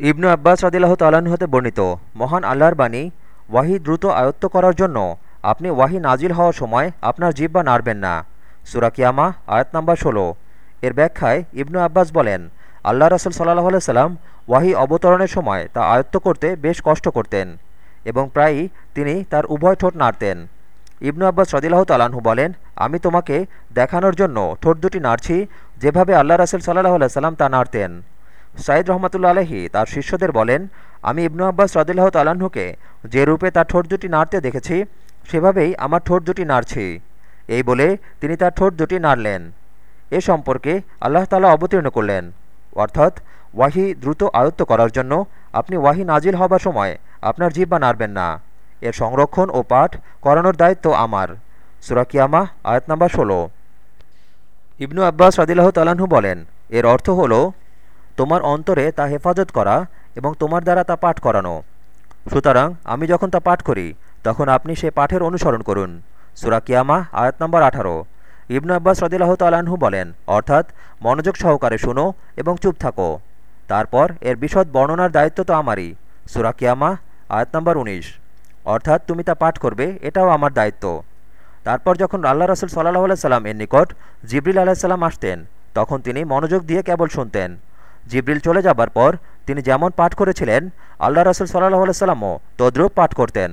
ইবনু আব্বাস রদিল্লাহ তাল্লাহ্ন হতে বর্ণিত, মহান আল্লাহর বাণী ওয়াহি দ্রুত আয়ত্ত করার জন্য আপনি ওয়াহি নাজিল হওয়ার সময় আপনার জিব্বা নাড়বেন না। সুরাকিয়ামা আয়াত নাম্বার ষোলো। এর ব্যাখ্যায় ইবনু আব্বাস বলেন, আল্লাহ রসুল সাল্লাহ সাল্লাম ওয়াহি অবতরণের সময় তা আয়ত্ত করতে বেশ কষ্ট করতেন এবং প্রায়ই তিনি তার উভয় ঠোঁট নাড়তেন। ইবনু আব্বাস রদিল্লাহ তালাহু বলেন, আমি তোমাকে দেখানোর জন্য ঠোঁট দুটি নাড়ছি যেভাবে আল্লাহ রসুল সাল্লাহ সাল্লাম তা নাড়তেন। সাইদ রহমতুল্লা আলহী তার শিষ্যদের বলেন, আমি ইবনু আব্বাস রদিল্লাহ তালাহুকে যে রূপে তার ঠোঁট দুটি নাড়তে দেখেছি, সেভাবেই আমার ঠোঁট দুটি নাড়ছি। এই বলে তিনি তার ঠোঁট দুটি নাড়লেন। এ সম্পর্কে আল্লাহ তালা অবতীর্ণ করলেন। অর্থাৎ, ওয়াহি দ্রুত আয়ত্ত করার জন্য আপনি ওয়াহি নাজিল হবার সময় আপনার জিব্বা নাড়বেন না। এর সংরক্ষণ ও পাঠ করানোর দায়িত্ব আমার। সুরাকিয়ামা আয়াত নাম্বার ষোলো। ইবনু আব্বাস রাদিল্লাহ তালাহু বলেন, এর অর্থ হল তোমার অন্তরে তা হেফাজত করা এবং তোমার দ্বারা তা পাঠ করানো। সুতরাং আমি যখন তা পাঠ করি, তখন আপনি সে পাঠের অনুসরণ করুন। সুরাকিয়ামা আয়াত নম্বর আঠারো। ইবনু আব্বাস রদিল্লাহ তালাহু বলেন, অর্থাৎ মনোযোগ সহকারে শুনো এবং চুপ থাকো। তারপর এর বিশদ বর্ণনার দায়িত্ব তো আমারই। সুরা সুরাকিয়ামা আয়াত নম্বর উনিশ। অর্থাৎ তুমি তা পাঠ করবে, এটাও আমার দায়িত্ব। তারপর যখন আল্লাহ রসুল সাল্লাহ সাল্লাম এর নিকট জিবরিল আলাহিসাল্লাম আসতেন, তখন তিনি মনোযোগ দিয়ে কেবল শুনতেন। জিবরিল চলে যাবার পর তিনি যেমন পাঠ করেছিলেন, আল্লাহ রসুল সাল্লাহ সাল্লামও তদ্রুপ পাঠ করতেন।